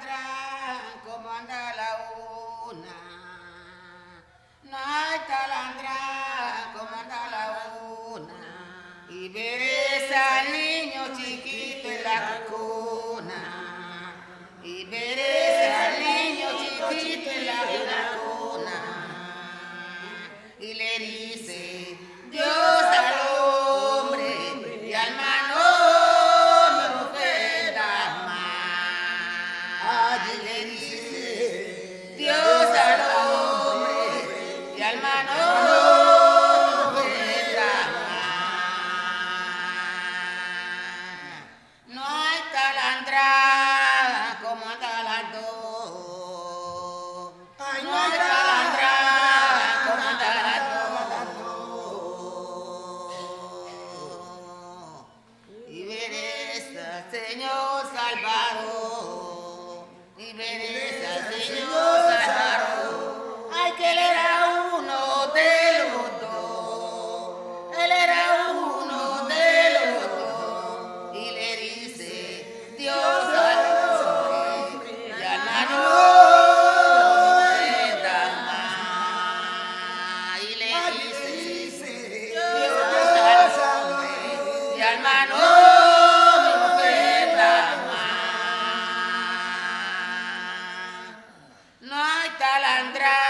talandrán como anda la una. No hay talandrán como anda la una. Y verás al niño chiquito en la cuna. Y verás al niño chiquito en la cuna. Y le dice, Señor Salvador. Y veréis al Señor Salvador. Ay, que él era uno de los dos. Él era uno de los dos. Y le dice, Dios al hombre y al mano Y le dice, Dios al hombre y al mano hay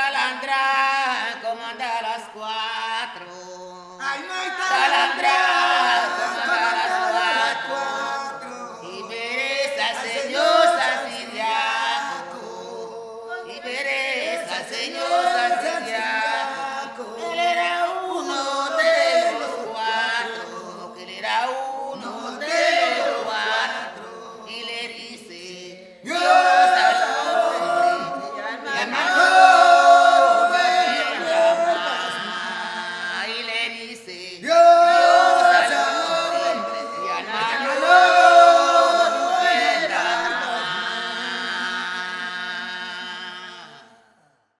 talandra como anda a las cuatro. Ay, no hay Talandra